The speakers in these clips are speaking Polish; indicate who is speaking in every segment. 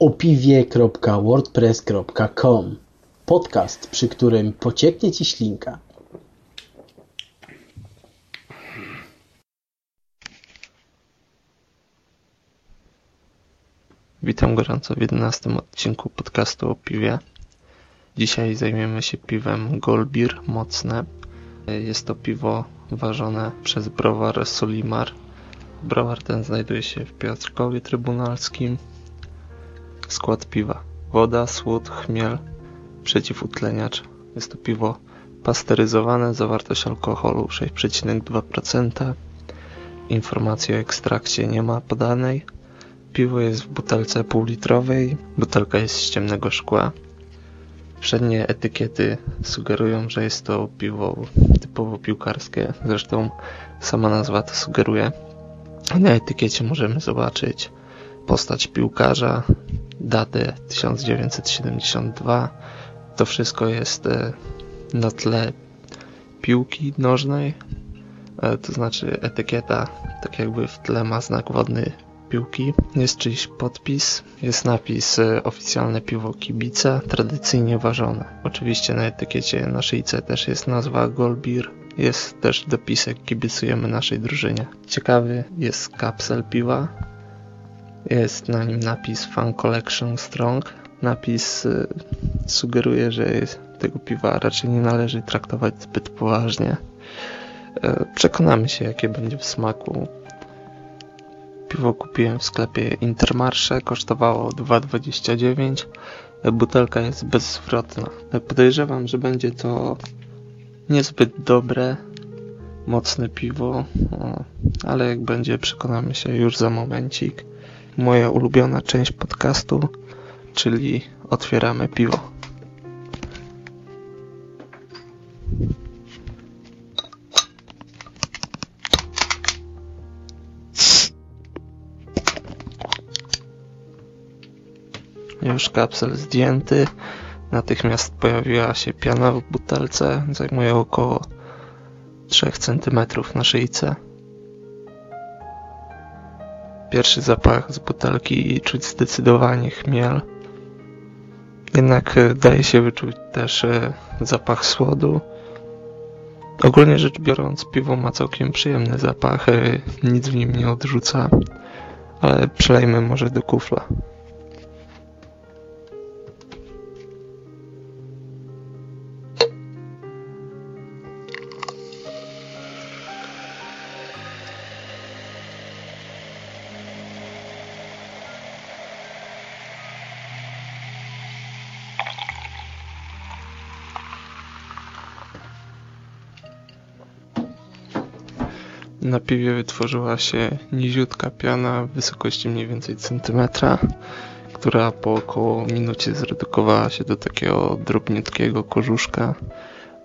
Speaker 1: opiwie.wordpress.com Podcast, przy którym pocieknie Ci ślinka.
Speaker 2: Witam gorąco w 11 odcinku podcastu o piwie. Dzisiaj zajmiemy się piwem Golbir Mocne. Jest to piwo ważone przez browar Solimar. Browar ten znajduje się w Piotrkowie Trybunalskim. Skład piwa. Woda, słód, chmiel, przeciwutleniacz. Jest to piwo pasteryzowane, zawartość alkoholu 6,2%. Informacji o ekstrakcie nie ma podanej. Piwo jest w butelce półlitrowej. Butelka jest z ciemnego szkła. Przednie etykiety sugerują, że jest to piwo typowo piłkarskie. Zresztą sama nazwa to sugeruje. Na etykiecie możemy zobaczyć postać piłkarza, datę 1972. To wszystko jest e, na tle piłki nożnej, e, to znaczy etykieta tak jakby w tle ma znak wodny piłki. Jest czyjś podpis, jest napis e, oficjalne piwo kibica, tradycyjnie ważone. Oczywiście na etykiecie na szyjce też jest nazwa Golbir. Jest też dopisek kibicujemy naszej drużynie. Ciekawy jest kapsel piwa. Jest na nim napis Fan Collection Strong. Napis y, sugeruje, że tego piwa raczej nie należy traktować zbyt poważnie. Y, przekonamy się jakie będzie w smaku. Piwo kupiłem w sklepie Intermarsze, kosztowało 2,29. Butelka jest bezzwrotna. Podejrzewam, że będzie to niezbyt dobre, mocne piwo, ale jak będzie przekonamy się już za momencik. Moja ulubiona część podcastu, czyli otwieramy piwo. Już kapsel zdjęty. Natychmiast pojawiła się piana w butelce. Zajmuje około 3 cm na szyjce. Pierwszy zapach z butelki i czuć zdecydowanie chmiel. Jednak e, daje się wyczuć też e, zapach słodu. Ogólnie rzecz biorąc, piwo ma całkiem przyjemny zapach, e, nic w nim nie odrzuca, ale przelejmy może do kufla. Na piwie wytworzyła się niziutka piana w wysokości mniej więcej centymetra, która po około minucie zredukowała się do takiego drobniutkiego korzuszka.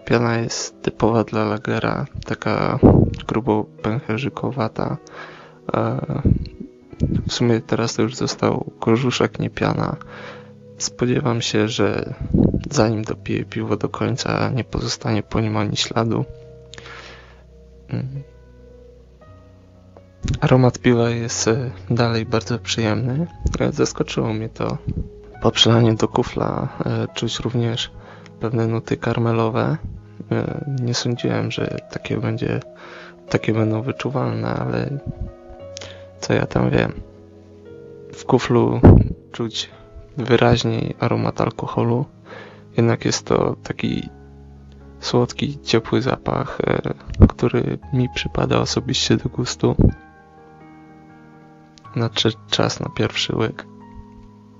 Speaker 2: Piana jest typowa dla lagera, taka grubo pęcherzykowata. E, w sumie teraz to już został korzuszek, nie piana. Spodziewam się, że zanim dopiję piwo do końca nie pozostanie po nim ani śladu. Aromat piwa jest e, dalej bardzo przyjemny. E, zaskoczyło mnie to. Po przelaniu do kufla e, czuć również pewne nuty karmelowe. Nie sądziłem, że takie będzie, takie będą wyczuwalne, ale co ja tam wiem. W kuflu czuć wyraźniej aromat alkoholu, jednak jest to taki słodki, ciepły zapach, który mi przypada osobiście do gustu. Nadszedł czas na pierwszy łyk.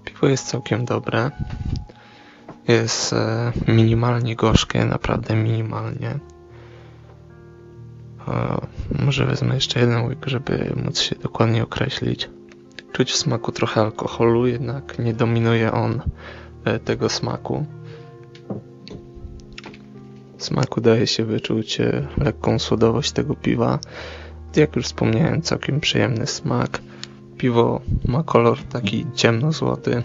Speaker 2: Piwo jest całkiem dobre. Jest e, minimalnie gorzkie, naprawdę minimalnie. może wezmę jeszcze jeden łyk, żeby móc się dokładnie określić. Czuć w smaku trochę alkoholu, jednak nie dominuje on e, tego smaku. Smaku daje się wyczuć e, lekką słodowość tego piwa. Jak już wspomniałem, całkiem przyjemny smak. Piwo ma kolor taki ciemno-złoty,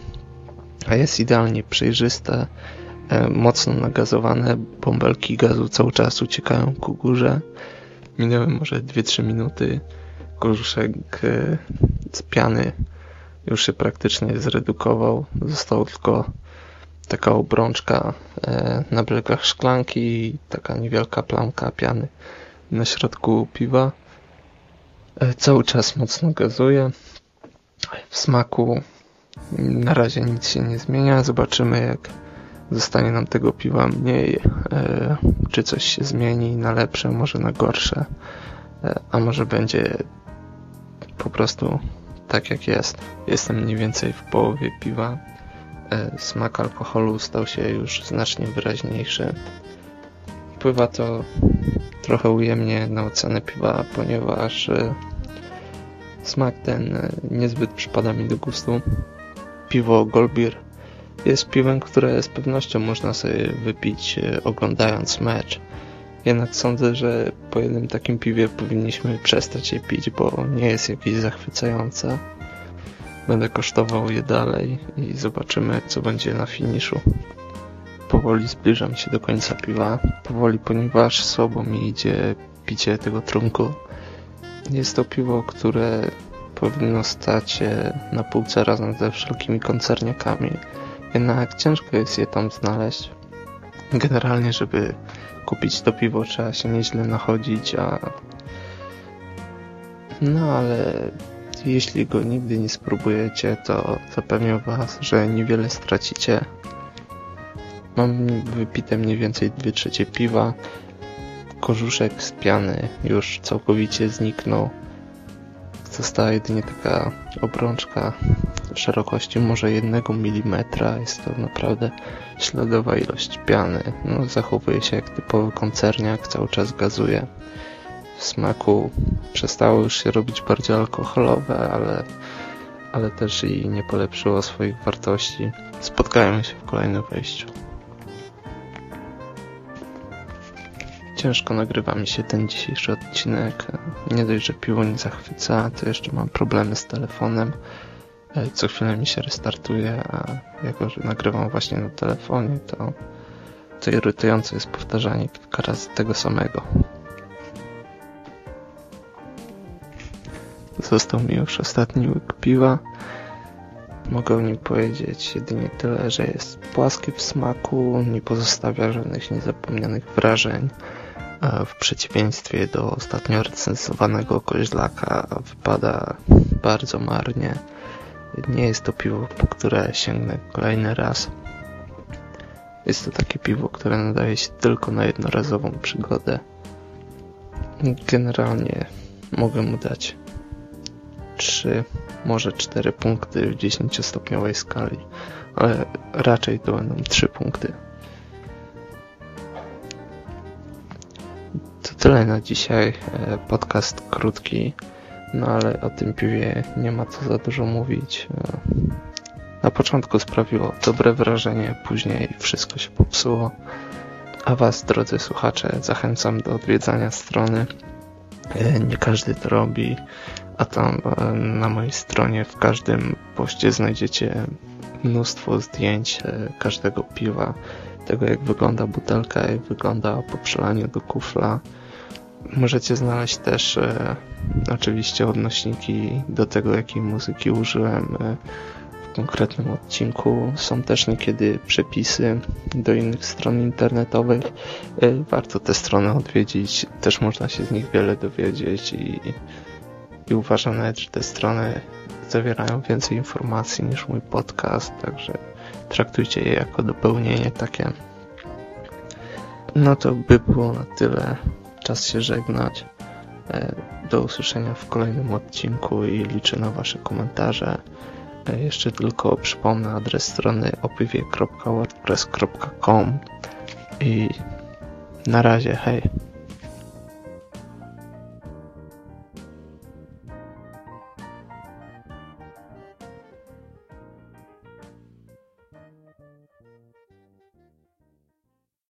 Speaker 2: a jest idealnie przejrzyste, e, mocno nagazowane, bąbelki gazu cały czas uciekają ku górze. Minęły może 2-3 minuty, korzuszek e, z piany już się praktycznie zredukował. Została tylko taka obrączka e, na brzegach szklanki i taka niewielka plamka piany na środku piwa. Cały czas mocno gazuje. W smaku na razie nic się nie zmienia. Zobaczymy jak zostanie nam tego piwa mniej, e, czy coś się zmieni na lepsze, może na gorsze, a może będzie po prostu tak jak jest. Jestem mniej więcej w połowie piwa. E, smak alkoholu stał się już znacznie wyraźniejszy. Wpływa to trochę ujemnie na ocenę piwa, ponieważ e, smak ten e, niezbyt przypada mi do gustu. Piwo Golbir jest piwem, które z pewnością można sobie wypić oglądając mecz. Jednak sądzę, że po jednym takim piwie powinniśmy przestać je pić, bo nie jest jakieś zachwycające. Będę kosztował je dalej i zobaczymy, co będzie na finiszu. Powoli zbliżam się do końca piwa. Powoli, ponieważ słabo mi idzie picie tego trunku. Jest to piwo, które powinno stać na półce razem ze wszelkimi koncerniakami. Jednak ciężko jest je tam znaleźć. Generalnie, żeby kupić to piwo trzeba się nieźle nachodzić, a no ale jeśli go nigdy nie spróbujecie, to zapewniam was, że niewiele stracicie. Mam wypite mniej więcej 2 trzecie piwa. Korzuszek z piany już całkowicie zniknął. Została jedynie taka obrączka szerokości może 1 mm. Jest to naprawdę śladowa ilość piany. No, zachowuje się jak typowy koncerniak, cały czas gazuje. W smaku przestało już się robić bardziej alkoholowe, ale, ale też i nie polepszyło swoich wartości. Spotkajmy się w kolejnym wejściu. Ciężko nagrywa mi się ten dzisiejszy odcinek. Nie dość, że piwo nie zachwyca, to jeszcze mam problemy z telefonem. E, co chwilę mi się restartuje, a jako, że nagrywam właśnie na telefonie, to, to irytujące jest powtarzanie kilka razy tego samego. Został mi już ostatni łyk piwa. Mogę o nim powiedzieć jedynie tyle, że jest płaski w smaku, nie pozostawia żadnych niezapomnianych wrażeń. W przeciwieństwie do ostatnio recenzowanego koźlaka wypada bardzo marnie. Nie jest to piwo, po które sięgnę kolejny raz. Jest to takie piwo, które nadaje się tylko na jednorazową przygodę. Generalnie mogę mu dać 3, może 4 punkty w 10-stopniowej skali, ale raczej to będą 3 punkty. Tyle na dzisiaj. E, podcast krótki, no ale o tym piwie nie ma co za dużo mówić. E, na początku sprawiło dobre wrażenie, później wszystko się popsuło. A Was, drodzy słuchacze, zachęcam do odwiedzania strony. E, nie każdy to robi, a tam na mojej stronie w każdym poście znajdziecie mnóstwo zdjęć każdego piwa, tego jak wygląda butelka, jak wygląda po przelaniu do kufla, Możecie znaleźć też e, oczywiście odnośniki do tego, jakiej muzyki użyłem e, w konkretnym odcinku. Są też niekiedy przepisy do innych stron internetowych. E, warto te strony odwiedzić, też można się z nich wiele dowiedzieć i, i uważam nawet, że te strony zawierają więcej informacji niż mój podcast, także traktujcie je jako dopełnienie takie. No to by było na tyle czas się żegnać. E, do usłyszenia w kolejnym odcinku i liczę na Wasze komentarze. E, jeszcze tylko przypomnę adres strony opywie.wordpress.com i na razie, hej!